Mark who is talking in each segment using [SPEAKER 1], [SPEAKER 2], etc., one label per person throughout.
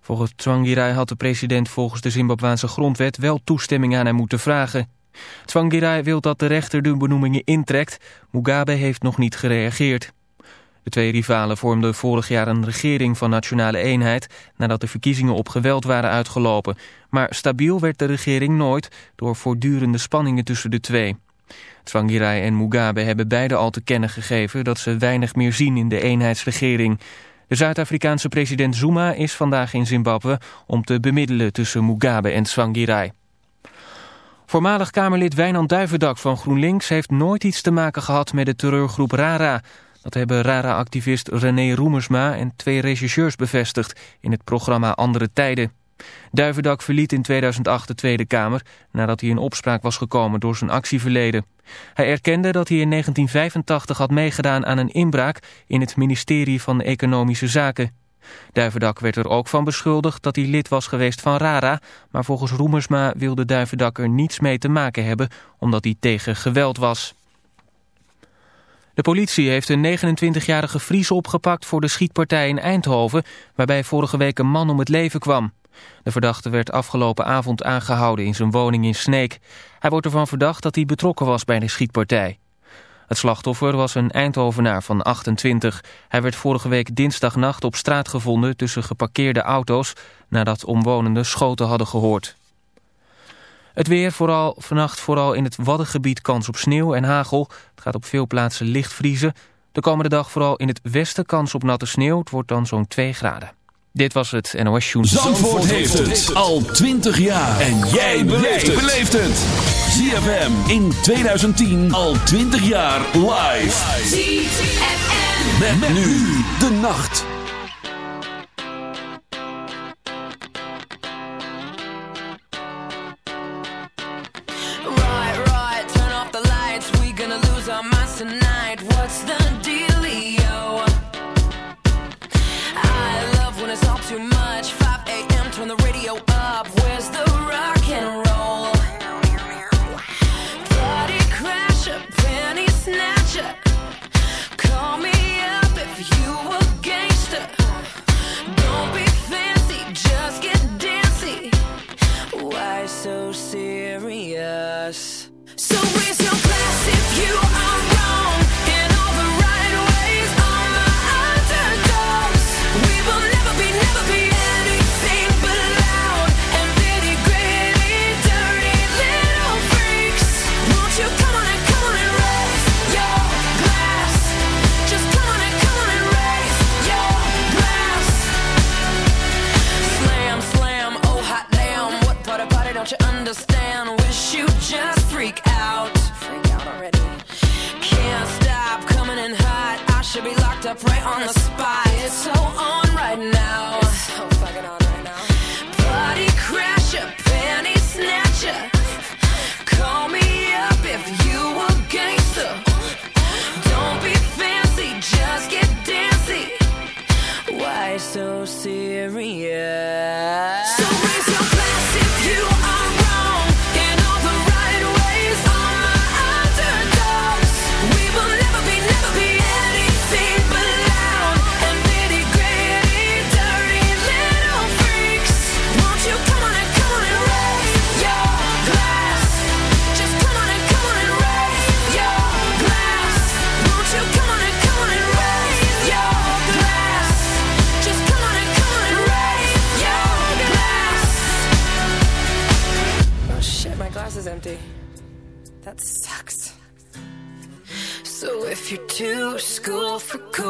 [SPEAKER 1] Volgens Tsvangirai had de president volgens de Zimbabwaanse grondwet wel toestemming aan hem moeten vragen. Tsvangirai wil dat de rechter de benoemingen intrekt. Mugabe heeft nog niet gereageerd. De twee rivalen vormden vorig jaar een regering van nationale eenheid... nadat de verkiezingen op geweld waren uitgelopen. Maar stabiel werd de regering nooit door voortdurende spanningen tussen de twee. Tsvangirai en Mugabe hebben beide al te kennen gegeven... dat ze weinig meer zien in de eenheidsregering. De Zuid-Afrikaanse president Zuma is vandaag in Zimbabwe... om te bemiddelen tussen Mugabe en Tsvangirai. Voormalig Kamerlid Wijnand Duivendak van GroenLinks... heeft nooit iets te maken gehad met de terreurgroep RARA... Dat hebben RARA-activist René Roemersma en twee regisseurs bevestigd in het programma Andere Tijden. Duivendak verliet in 2008 de Tweede Kamer nadat hij in opspraak was gekomen door zijn actieverleden. Hij erkende dat hij in 1985 had meegedaan aan een inbraak in het ministerie van Economische Zaken. Duivendak werd er ook van beschuldigd dat hij lid was geweest van RARA, maar volgens Roemersma wilde Duivendak er niets mee te maken hebben omdat hij tegen geweld was. De politie heeft een 29-jarige Fries opgepakt voor de schietpartij in Eindhoven... waarbij vorige week een man om het leven kwam. De verdachte werd afgelopen avond aangehouden in zijn woning in Sneek. Hij wordt ervan verdacht dat hij betrokken was bij de schietpartij. Het slachtoffer was een Eindhovenaar van 28. Hij werd vorige week dinsdagnacht op straat gevonden tussen geparkeerde auto's... nadat omwonenden schoten hadden gehoord. Het weer, vooral vannacht vooral in het Waddengebied kans op sneeuw en hagel. Het gaat op veel plaatsen licht vriezen. De komende dag vooral in het westen kans op natte sneeuw. Het wordt dan zo'n 2 graden. Dit was het NOS Joen.
[SPEAKER 2] Zandvoort, Zandvoort heeft het al 20 jaar. En jij beleeft het. ZFM in 2010 al 20 jaar live. ZFM. Met, met nu de nacht.
[SPEAKER 3] difficult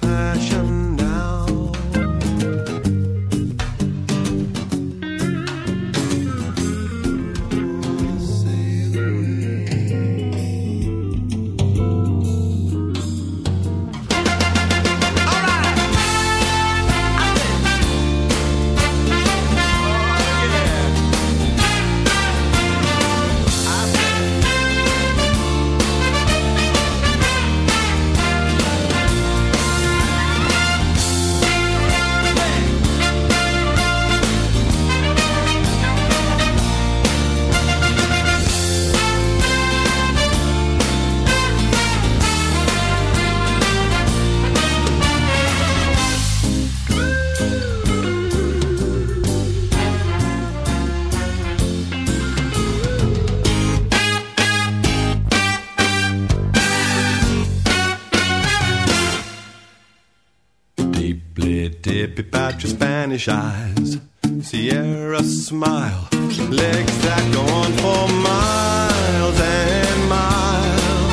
[SPEAKER 3] Deeply dip about your Spanish eyes. Sierra smile. Legs that go on for miles and miles.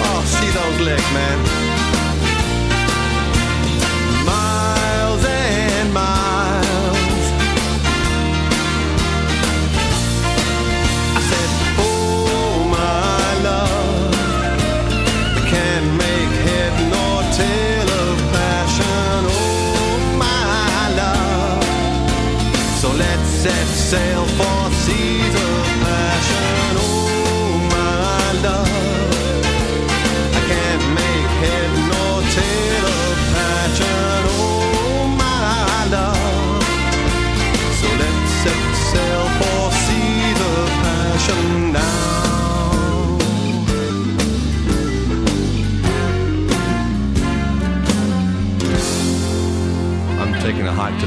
[SPEAKER 3] Oh, see those legs, man. Sail for seas of passion. Oh, my love. I can't make head nor tail of passion. Oh, my love. So let's set sail for seas of passion now. I'm taking a hike to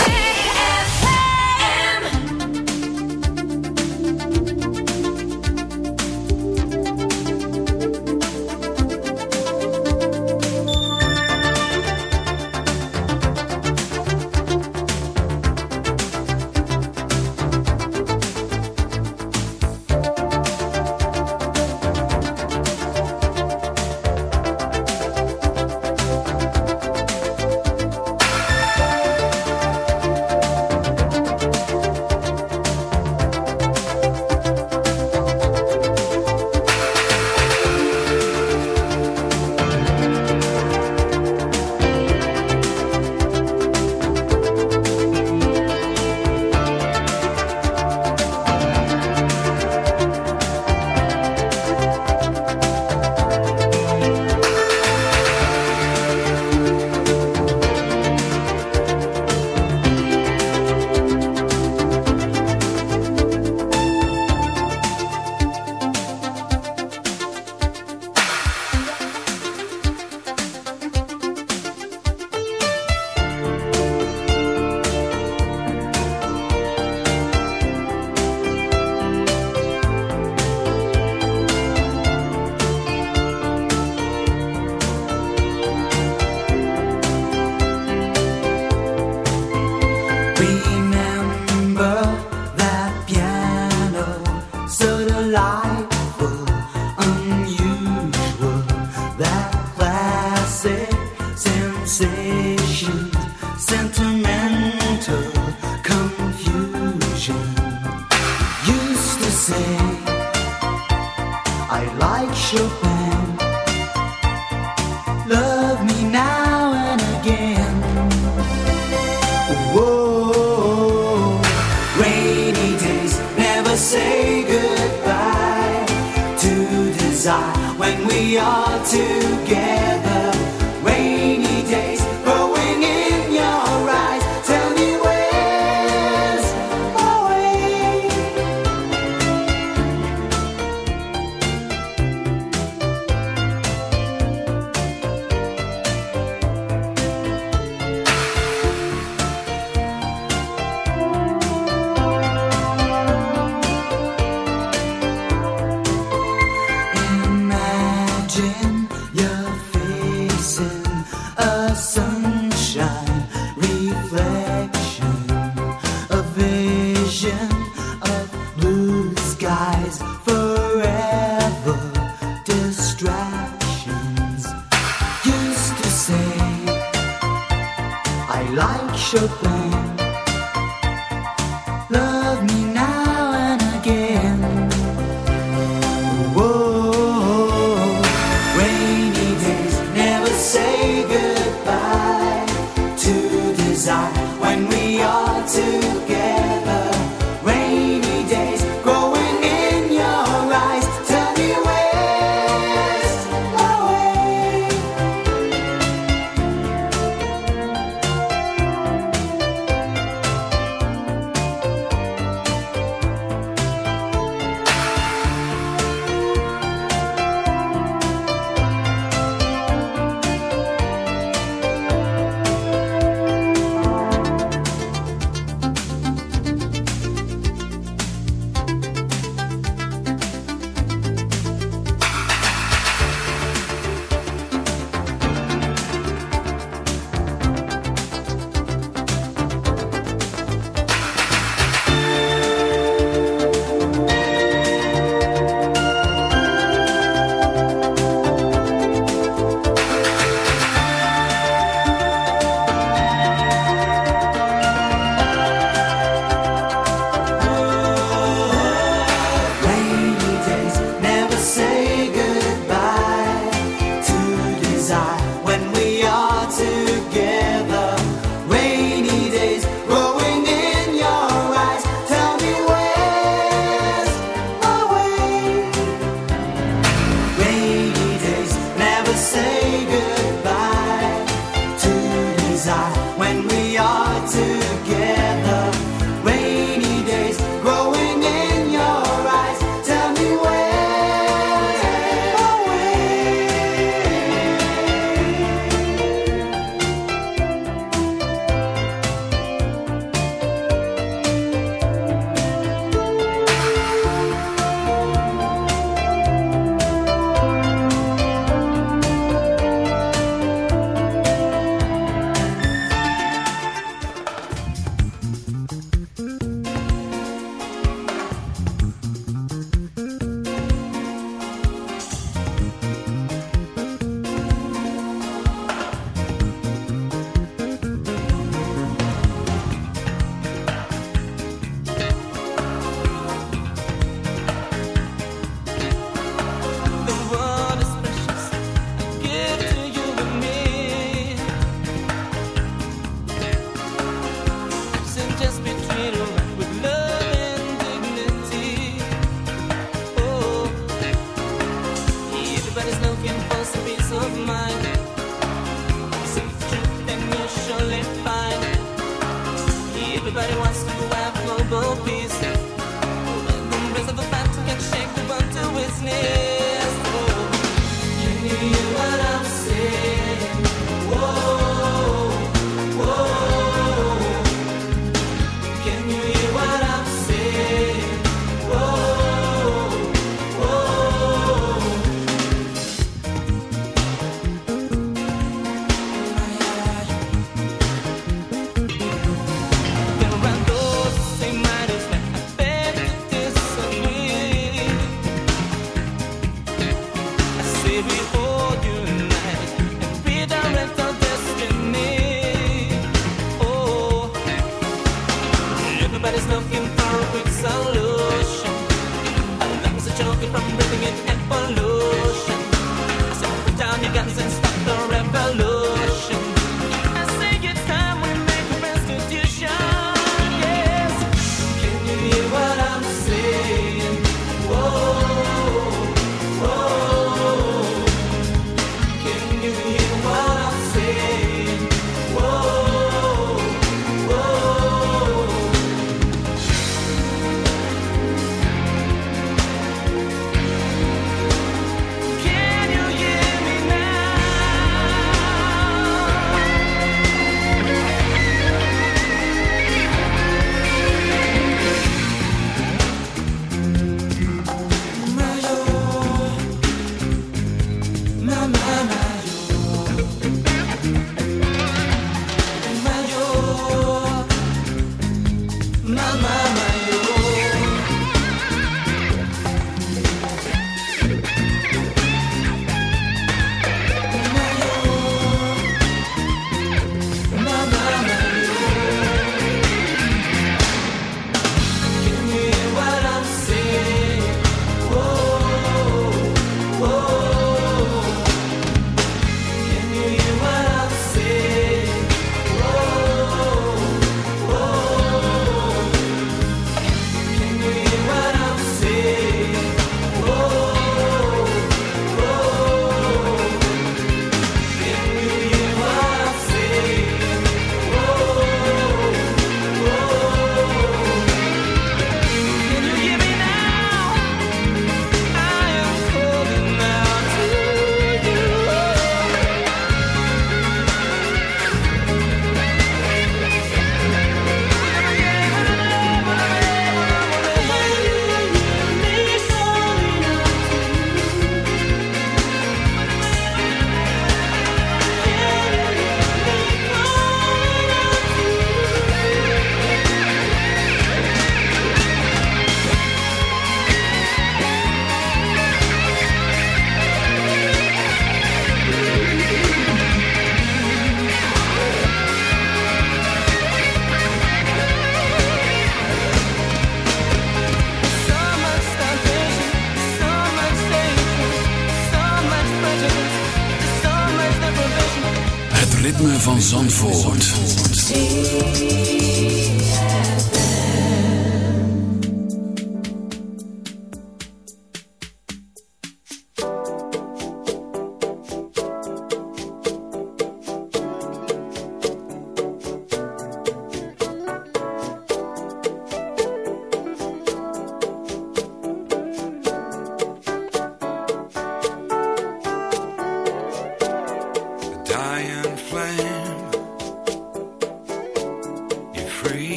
[SPEAKER 4] we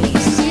[SPEAKER 5] place.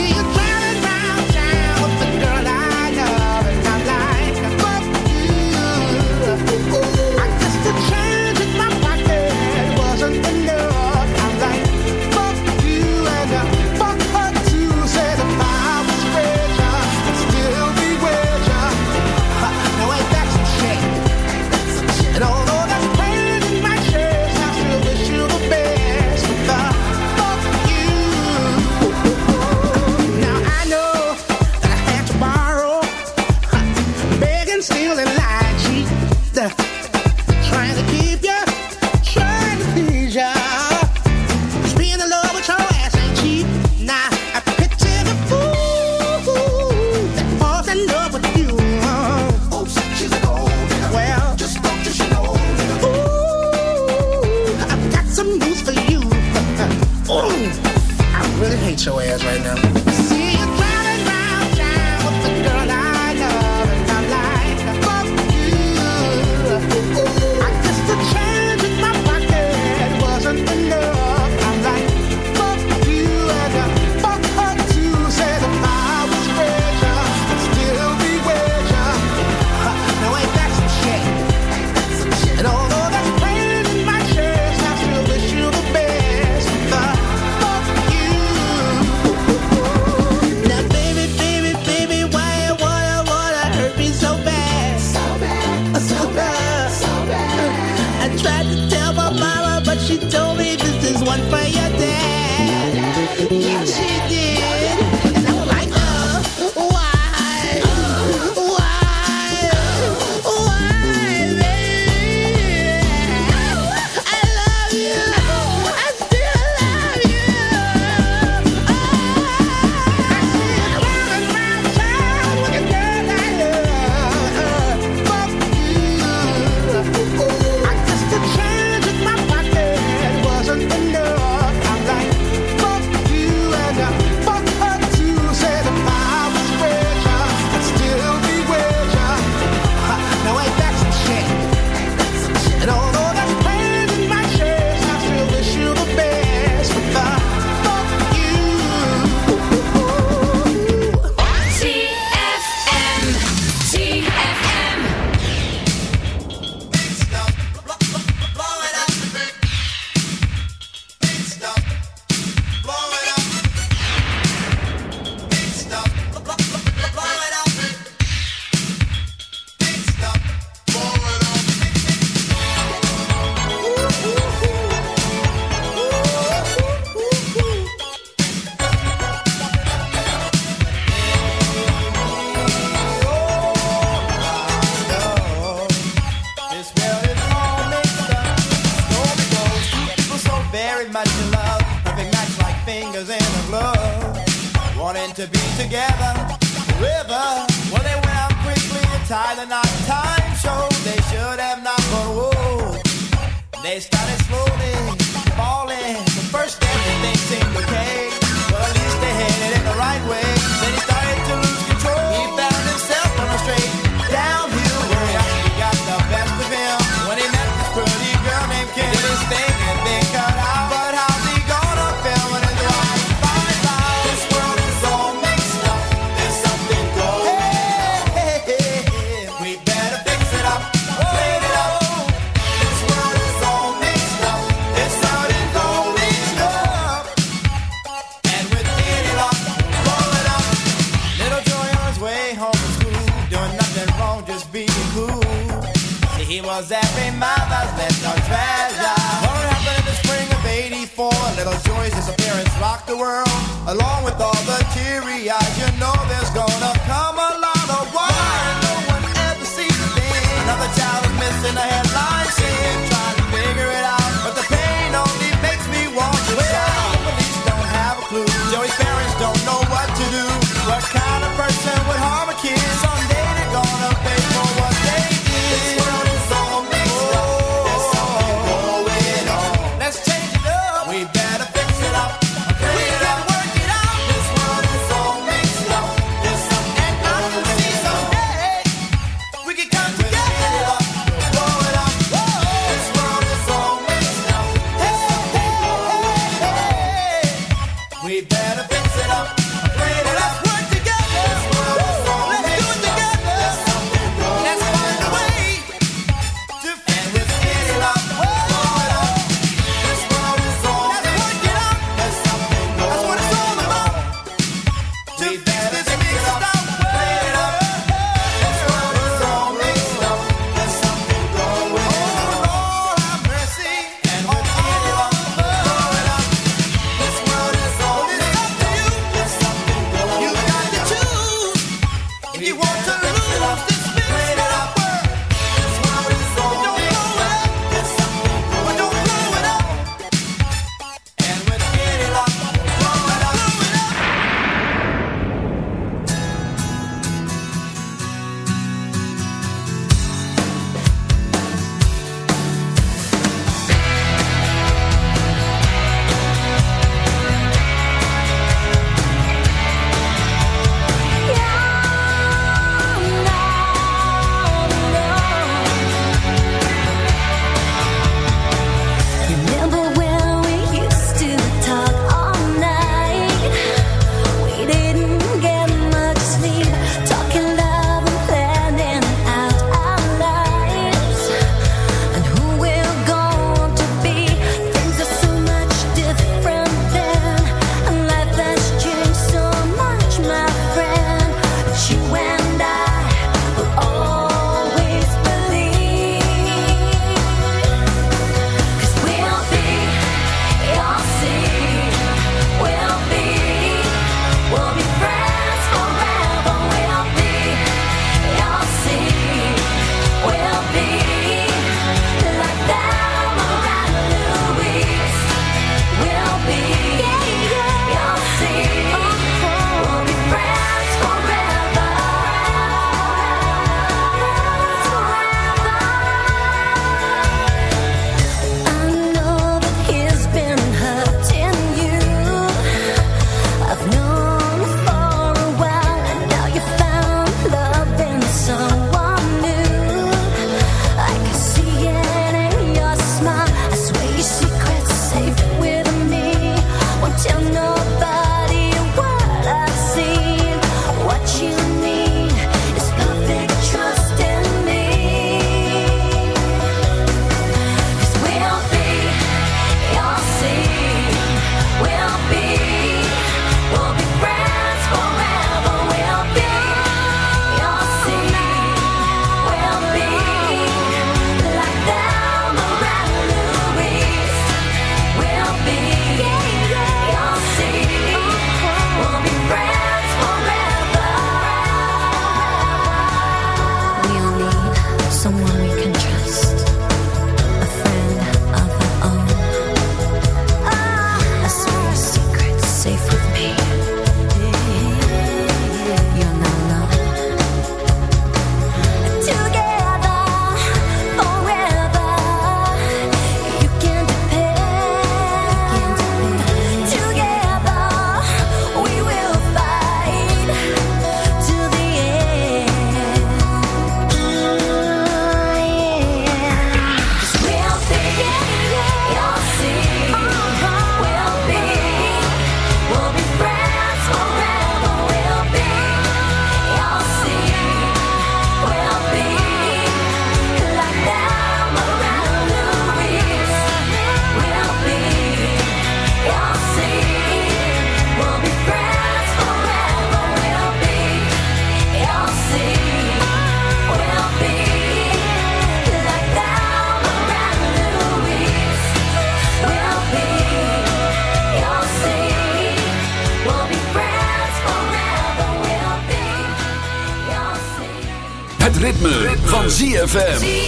[SPEAKER 6] ZFM.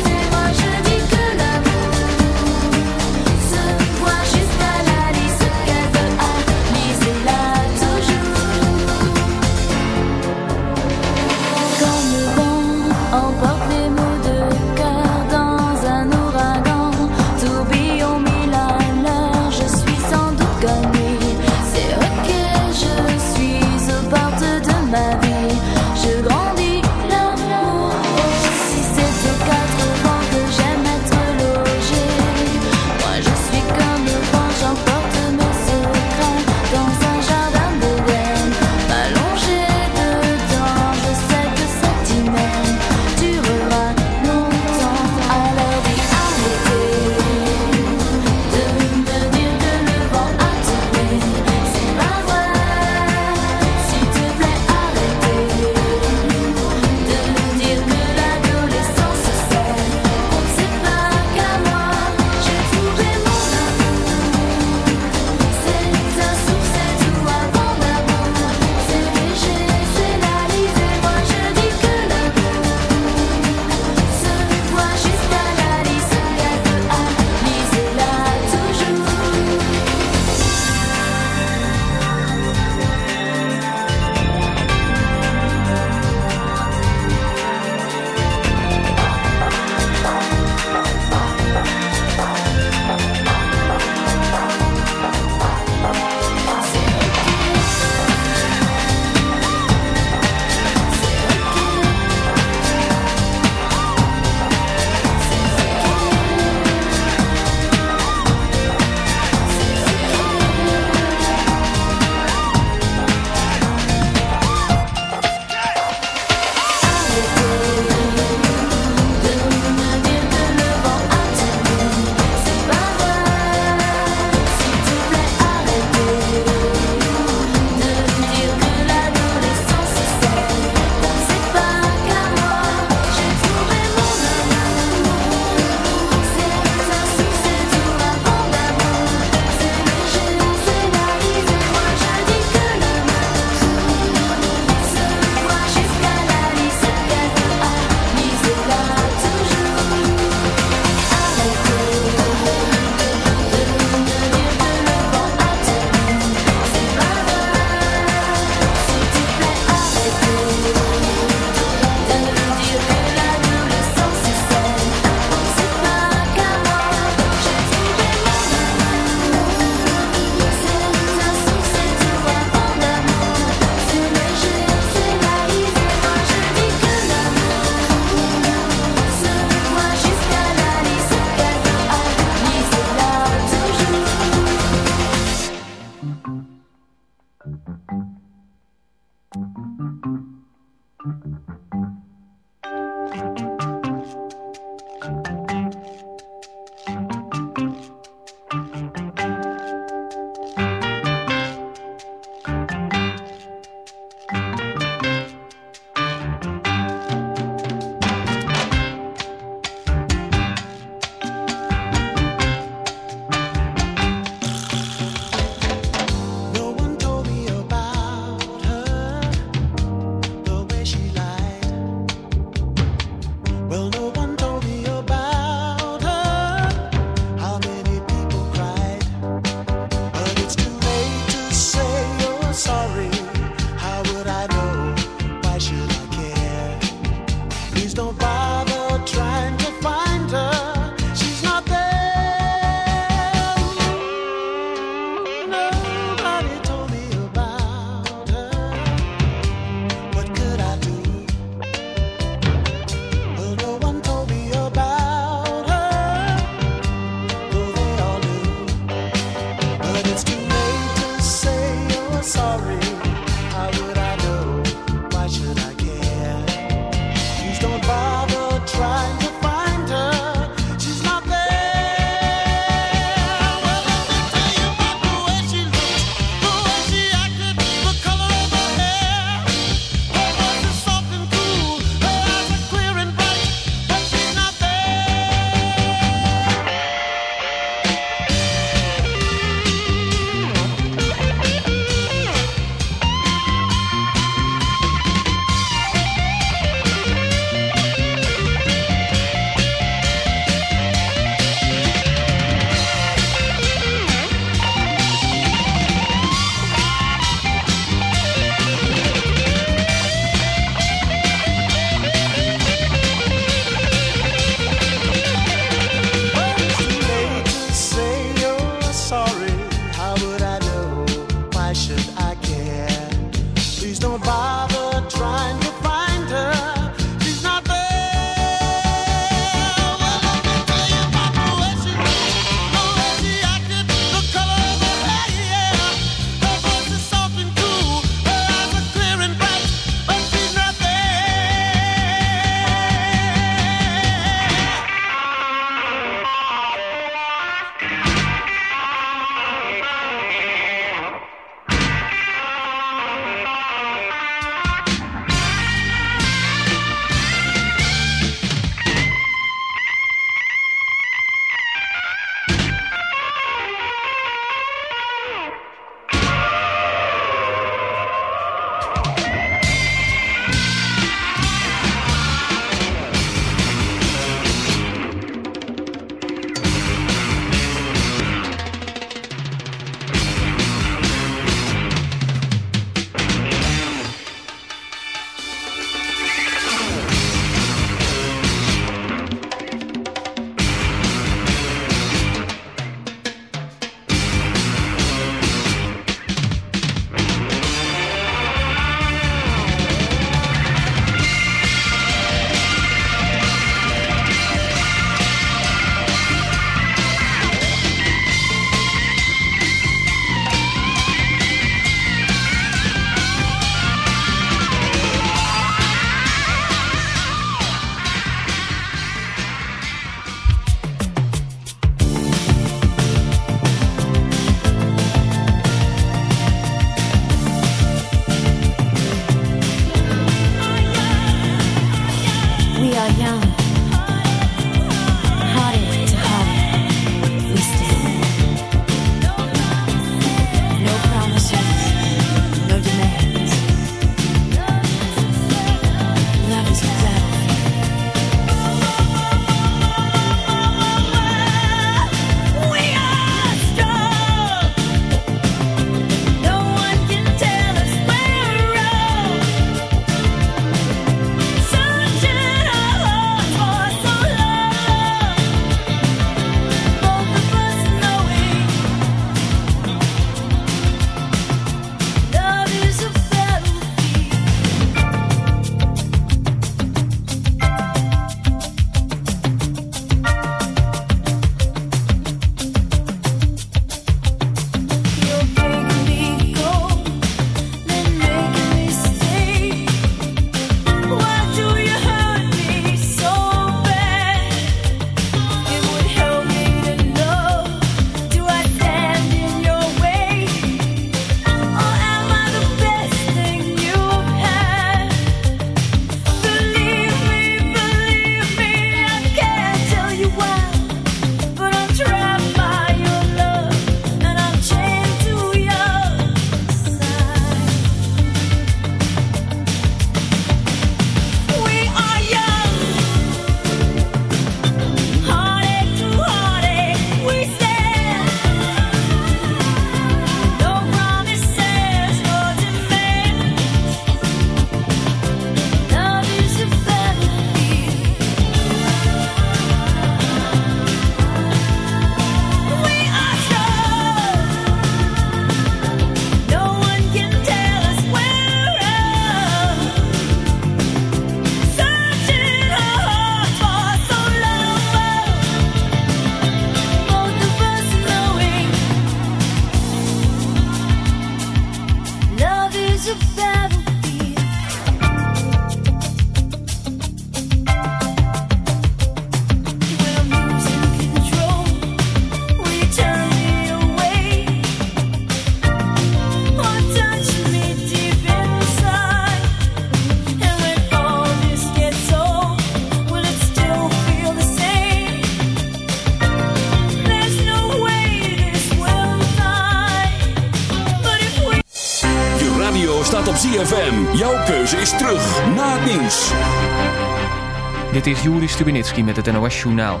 [SPEAKER 1] Dit is Juri Stubenitski met het NOS-journaal.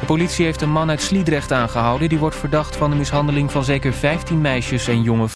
[SPEAKER 1] De politie heeft een man uit Sliedrecht aangehouden... die wordt verdacht van de mishandeling van zeker 15 meisjes en jonge